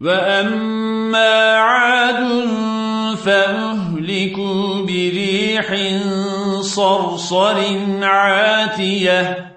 وأما عاد فأهلكوا بريح صرصر عاتية